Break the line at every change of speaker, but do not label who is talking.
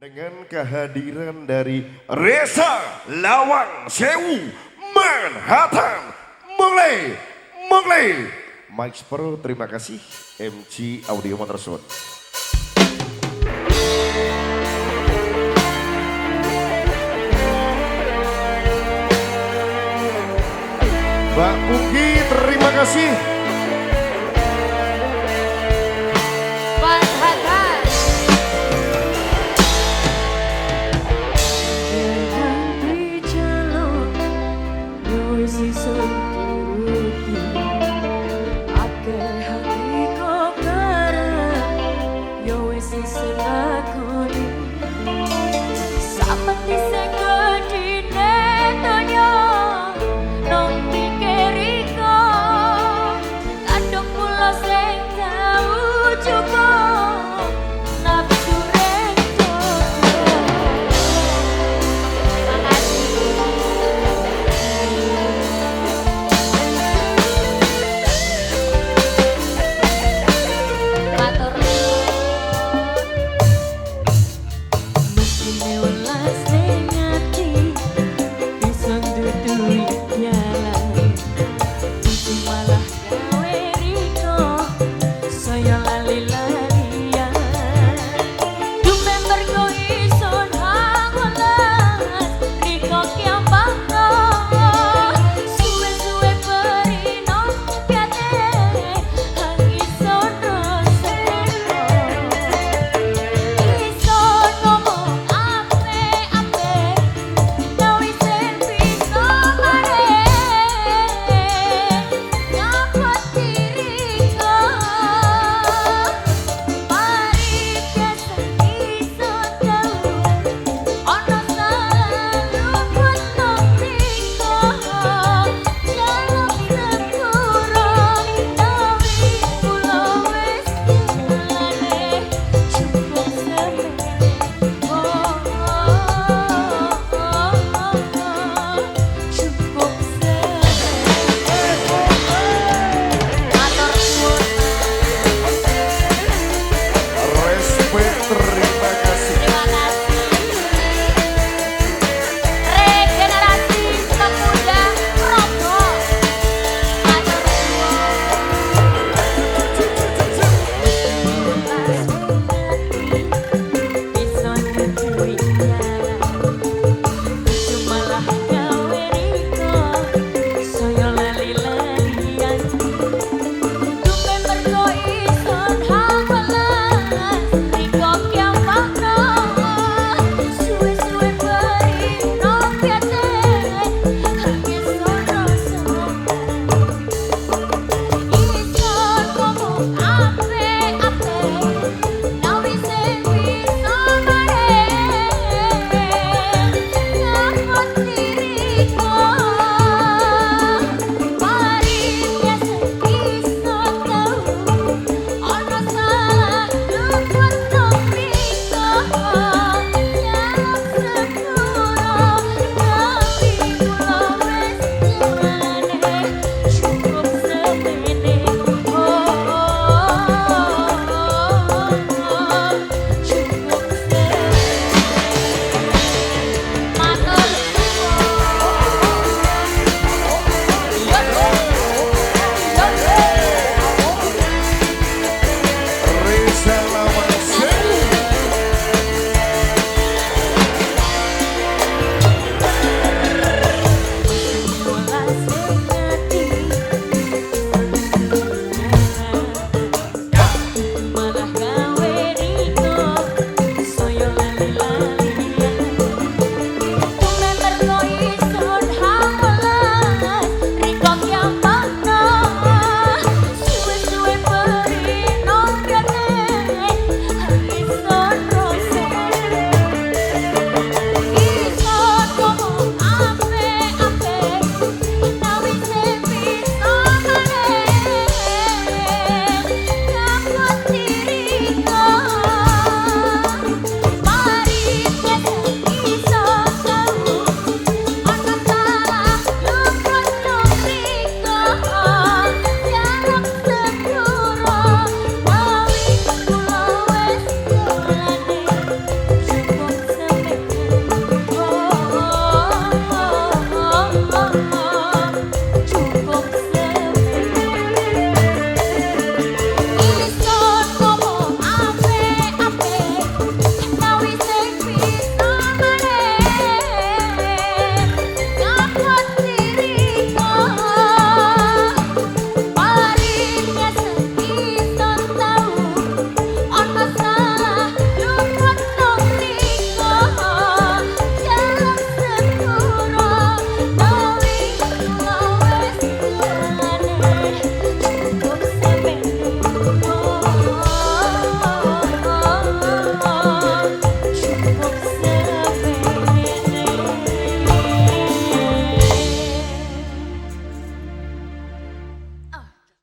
Dengan kehadiran dari Reza Lawang Sewu Manhattan. Mulai Mulai. Mike Pro terima kasih. MC Audio Motorsport. Mbak Pungki terima kasih Jesus.